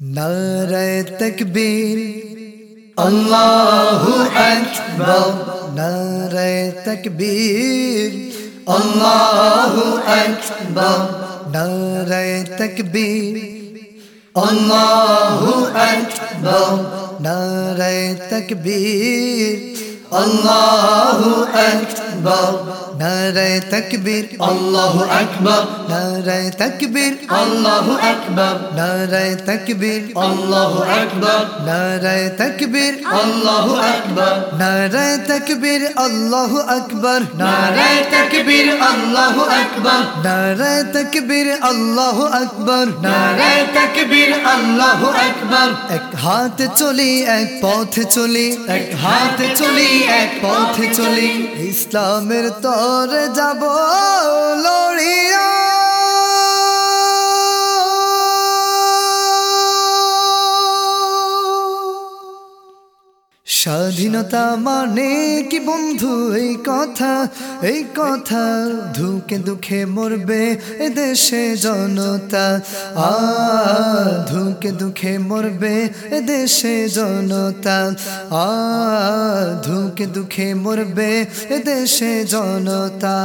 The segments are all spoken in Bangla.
نعرہ تکبیر اللہ اکبر نعرہ تکبیر اللہ اکبر نعرہ تکبیر اللہ اکبر نعرہ تکبیر Allahu Ekber. Nare tekbir. Allahu Ekber. Nare tekbir. Allahu Ekber. Nare tekbir. Allahu Ekber. Nare tekbir. Allahu Ekber. Nare tekbir. Allahu Ekber. Nare tekbir. তাকবীর আল্লাহ আকবর। নারায় তকবীর আল্লাহ আকবর। নারায় তকবীর আল্লাহ আকবর। এক হাত চলি এক পথে চলি। এক হাত চলি এক পথে চলি। ইসলামের তরে যাব লড়িয়া। স্বাধীনতা মানে কি বন্ধু? এই কথা এই কথা ধুকে দুঃখে মরবে এ দেশে জনতা। আ, ধুকে দুঃখে মরবে এ দেশে জনতা। আ, ধুকে দুঃখে মরবে এ দেশে জনতা।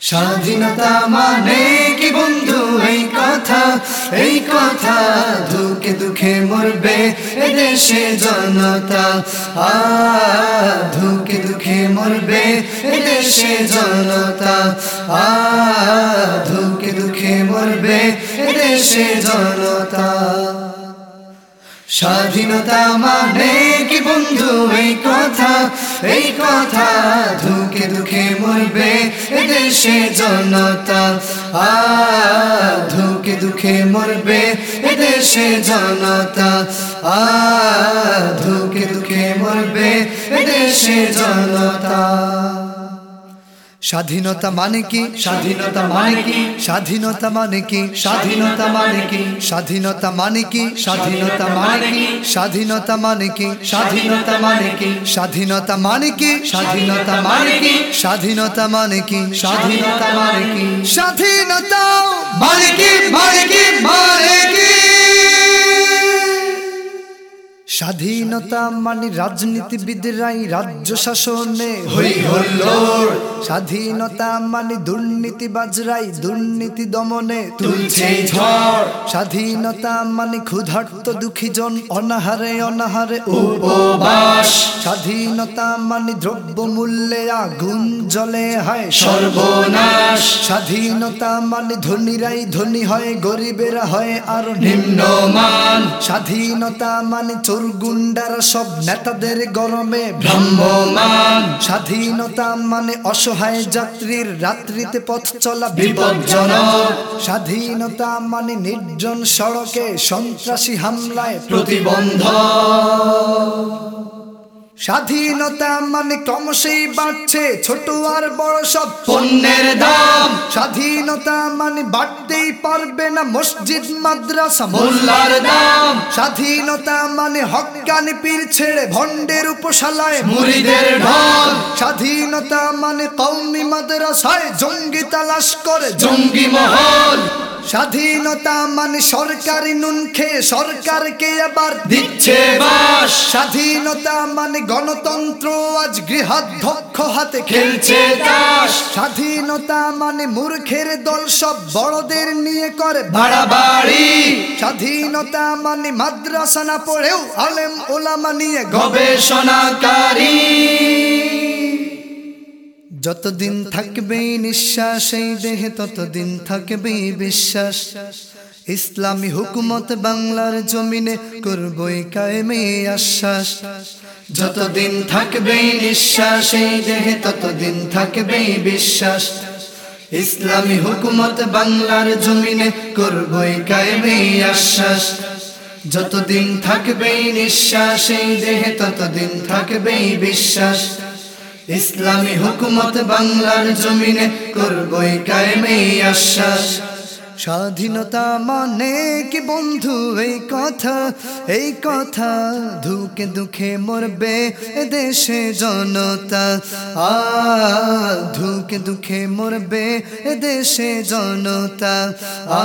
স্বাধীনতা মানে কি বন্ধু? এই কথা এই কথা দুঃখে দুঃখে মরবে এদেশে জনতা। আ, দুঃখে দুঃখে মরবে এদেশে জনতা। আ, দুঃখে দুঃখে মরবে এদেশে জনতা। স্বাধীনতা মানে কি বন্ধু? এই কথা এই কথা ধুকে দুঃখে মরবে এদেশে জনতা। আ, ধুকে দুঃখে মরবে এদেশে জনতা। আ, ধুকে দুঃখে মরবে এদেশে জনতা। স্বাধীনতা মানে কি স্বাধীনতা মানে কি স্বাধীনতা মানে কি স্বাধীনতা মানে কি স্বাধীনতা মানে কি স্বাধীনতা মানে কি স্বাধীনতা মানে কি স্বাধীনতা মানে কি স্বাধীনতা মানে কি স্বাধীনতা মানে কি স্বাধীনতা মানে কি স্বাধীনতা মানে কি স্বাধীনতা মানে কি মানে কি মানে কি স্বাধীনতা মানে রাজনীতিবিদরাই রাজ্য শাসনে। স্বাধীনতা মানে দুর্নীতিবাজরাই দুর্নীতি দমনে। তুলছে ঝড়। স্বাধীনতা মানে ক্ষুধার্ত দুঃখীজন অনাহারে অনাহারে উপবাস। স্বাধীনতা মানে দ্রব্য মূল্যে আগুন জলে হয়। সর্বনাশ। স্বাধীনতা মানে ধনীরাই ধনী হয় গরিবেরা হয় আর নিম্ন নিম্নমান। স্বাধীনতা মানে চোর গুন্ডারা সব নেতাদের গরমে ভ্রাম্যমান। স্বাধীনতা মানে অসহায় যাত্রীর রাত্রিতে পথ চলা বিপজ্জনক। স্বাধীনতা মানে নির্জন সড়কে সন্ত্রাসী হামলায় প্রতিবন্ধ স্বাধীনতা মানে ক্রমশই বাড়ছে ছোট আর বড় সব পণ্যের দাম। স্বাধীনতা মানে বাড়তেই পারবে না মসজিদ মাদ্রাসা মোল্লার দাম। স্বাধীনতা মানে হকানি পীর ছেড়ে ভণ্ডের উপশালায় মুড়িদের ঢল। স্বাধীনতা মানে কৌমি মাদ্রাসায় জঙ্গি তালাশ করে। জঙ্গি মহল। স্বাধীনতা মানে সরকারি নুন খেয়ে সরকারকে আবার দিচ্ছে বাস। স্বাধীনতা মানে গণতন্ত্র আজ গৃহাধ্যক্ষ হাতে খেলছে স্বাধীনতা মানে মূর্খের দল সব বড়দের নিয়ে করে বাড়াবাড়ি। স্বাধীনতা মানে মাদ্রাসা না পড়েও আলেম ওলামা নিয়ে গবেষণাকারী। যতদিন থাকবে নিঃশ্বাস এই দেহে ততদিন থাকবে বিশ্বাস। ইসলামী হুকুমত বাংলার জমিনে করবই কায়েমে আশ্বাস। যতদিন থাকবে নিঃশ্বাস এই দেহে ততদিন থাকবে বিশ্বাস। ইসলামী হুকুমত বাংলার জমিনে করবই কায়েমে আশ্বাস। যতদিন থাকবে নিঃশ্বাস এই দেহে ততদিন থাকবে বিশ্বাস। ইসলামী হুকুমত বাংলার জমিনে করবই কায়েমে আশ্বাস। স্বাধীনতা মানে কি বন্ধু, এই কথা এই কথা ধুকে দুঃখে মরবে দেশে জনতা। আ ধুকে দুঃখে মরবে দেশে জনতা। আ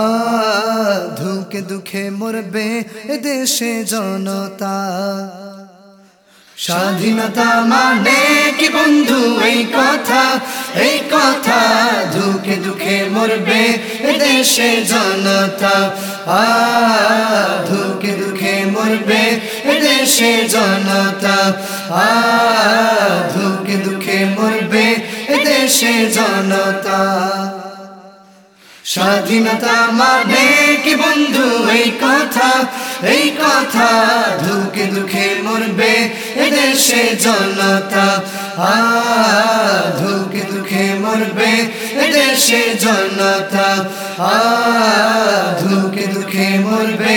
ধুকে দুঃখে মরবে দেশে জনতা। স্বাধীনতা মানে কি বন্ধু? এই কথা এই কথা দুঃখে দুঃখে মরবে দেশে জনতা। আ দুঃখে দুঃখে মরবে দেশে জনতা। আ দুঃখে দুঃখে মরবে দেশে জনতা। স্বাধীনতা মানে কি বন্ধু? এই কথা এই কথা দুঃখে দুঃখে মরবে এদেশে জনতা। আ দুঃখে দুঃখে মরবে এদেশে জনতা। আ দুঃখে দুঃখে মরবে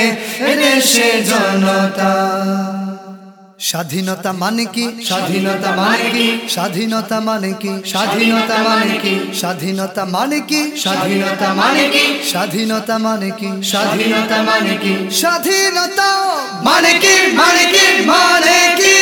এদেশে জনতা। স্বাধীনতা মানে কি স্বাধীনতা মানে কি স্বাধীনতা মানে কি স্বাধীনতা মানে কি স্বাধীনতা মানে কি স্বাধীনতা মানে কি স্বাধীনতা মানে কি স্বাধীনতা মানে কি স্বাধীনতা মানে কি মানে কি মানে কি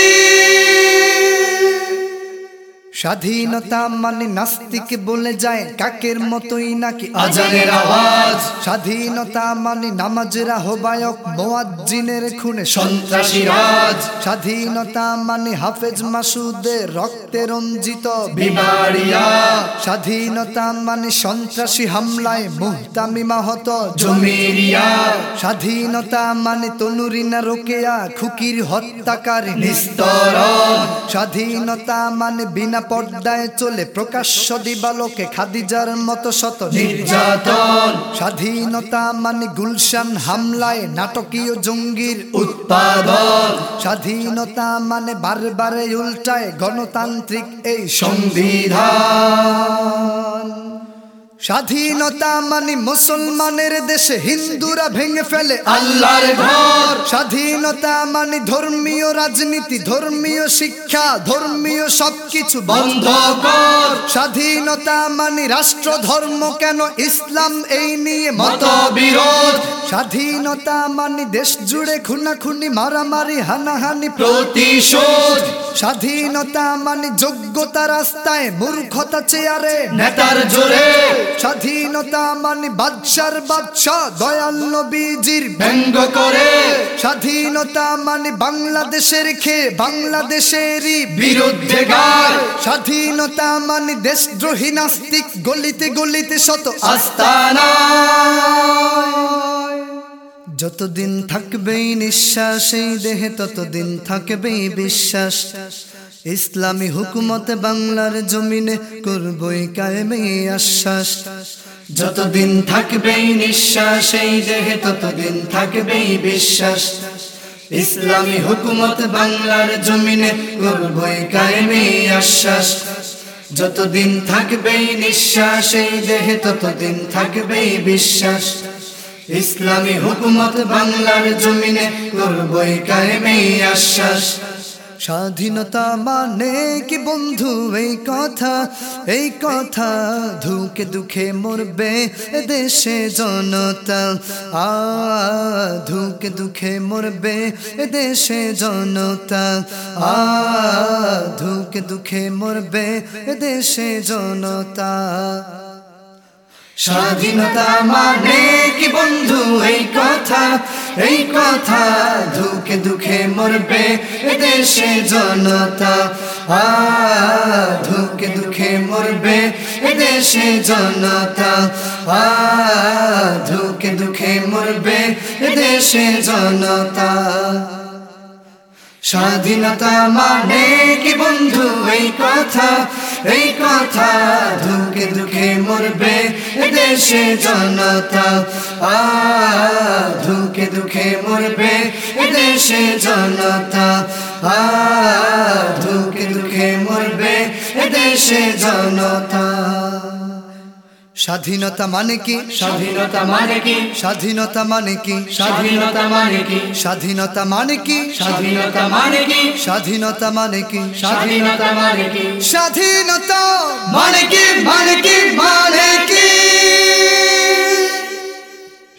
স্বাধীনতা মানে নাস্তিক বলে যায় কাকের মতোই নাকি আজানের আওয়াজ। স্বাধীনতা মানে নামাজের আহ্বায়ক মোয়াজ্জিনের খুনে। সন্ত্রাসী রাজ। স্বাধীনতা মানে হাফেজ মাসুদের রক্তে রঞ্জিত বিবাড়িয়া স্বাধীনতা মানে সন্ত্রাসী হামলায় মুহতামি মাহত জমিরিয়া। স্বাধীনতা মানে তনুরিনা রোকেয়া খুকির হত্যাকারী নিস্তরণ। স্বাধীনতা মানে বিনা পর্দায় চলে প্রকাশ্য দিবালোকে খাদিজার মতো শত নির্যাতন। স্বাধীনতা মানে গুলশান হামলায় নাটকীয় জঙ্গির উৎপাদন। স্বাধীনতা মানে বারবারে বারে উল্টায় গণতান্ত্রিক এই সংবিধান। স্বাধীনতা মানে মুসলমানের দেশে হিন্দুরা ভেঙে ফেলে আল্লাহর ঘর। স্বাধীনতা মানে ধর্মীয় রাজনীতি ধর্মীয় শিক্ষা ধর্মীয় সবকিছু বন্ধ কর। স্বাধীনতা মানে রাষ্ট্র ধর্ম কেন ইসলাম এই নিয়ে মত মতবিরোধ। স্বাধীনতা মানে দেশ জুড়ে খুনাখুনি মারামারি হানাহানি প্রতিশোধ। স্বাধীনতা মানে যোগ্যতা রাস্তায় মূর্খতা চেয়ারে। নেতার জোরে। স্বাধীনতা মানে বাদশার বাদশা দয়াল নবীজির ব্যঙ্গ করে। স্বাধীনতা মানে বাংলাদেশের খেয়ে বাংলাদেশেরই বিরুদ্ধে গায় স্বাধীনতা মানে দেশদ্রোহী নাস্তিক গলিতে গলিতে শত আস্তানা। যতদিন থাকবেই নিঃশ্বাস, এই দেহে ততদিন থাকবেই বিশ্বাস। ইসলামী হুকুমত বাংলার জমিনে করবই কায়েমে আশ্বাস। যতদিন থাকবেই নিঃশ্বাস, এই দেহে ততদিন থাকবেই বিশ্বাস। ইসলামী হুকুমত বাংলার জমিনে করবই কায়েমে আশ্বাস। যতদিন থাকবেই নিঃশ্বাস, এই দেহে ততদিন থাকবেই বিশ্বাস। ইসলামী হুকুমত বাংলার জমিনে করবই কায়েমে আশ্বাস। স্বাধীনতা মানে কি বন্ধু? এই কথা এই কথা ধুকে দুঃখে মরবে দেশে জনতা। আ, ধুকে দুঃখে মরবে দেশে জনতা। আ, ধুকে দুঃখে মরবে দেশে জনতা। স্বাধীনতা মানে কি বন্ধু? এই কথা এই কথা দুঃখে দুঃখে মরবে এদেশে জনতা। আ, দুঃখে দুঃখে মরবে এদেশে জনতা। আ, দুঃখে দুঃখে মরবে এদেশে জনতা। স্বাধীনতা মানে কি বন্ধু? এই কথা এই কথা দুঃখে দুঃখে মরবে এদেশে জনতা। আ দুঃখে মরবে এদেশে জনতা। আ দুঃখে দুঃখে মরবে এদেশে জনতা। স্বাধীনতা মানে কি স্বাধীনতা মানে কি স্বাধীনতা মানে কি স্বাধীনতা মানে কি স্বাধীনতা মানে কি স্বাধীনতা মানে কি স্বাধীনতা মানে কি স্বাধীনতা মানে কি স্বাধীনতা মানে কি মানে কি মানে কি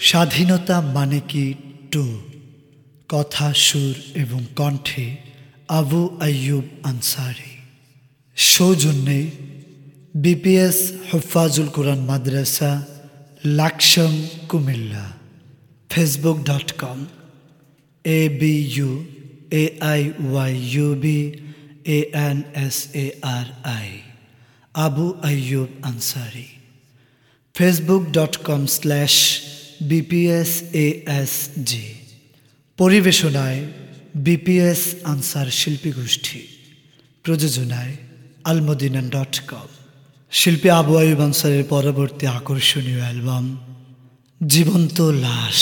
স্বাধীনতা মানে কি টু কথা সুর এবং কণ্ঠে আবু আয়ুব আনসারি সৌজন্যে BPS হুফাজুল Quran Madrasa Laksam Comilla Facebook dot com A B U A I Y U B A N S A R I Abu Ayub Ansari Facebook dot com slash BPS A S G পরিবেশনায় BPS Ansar শিল্পী গোষ্ঠী প্রযোজনায় আলমদিনা ডট কম শিল্পী আবু আয়ুব আনসারের পরবর্তী আকর্ষণীয় অ্যালবাম জীবন্ত লাশ।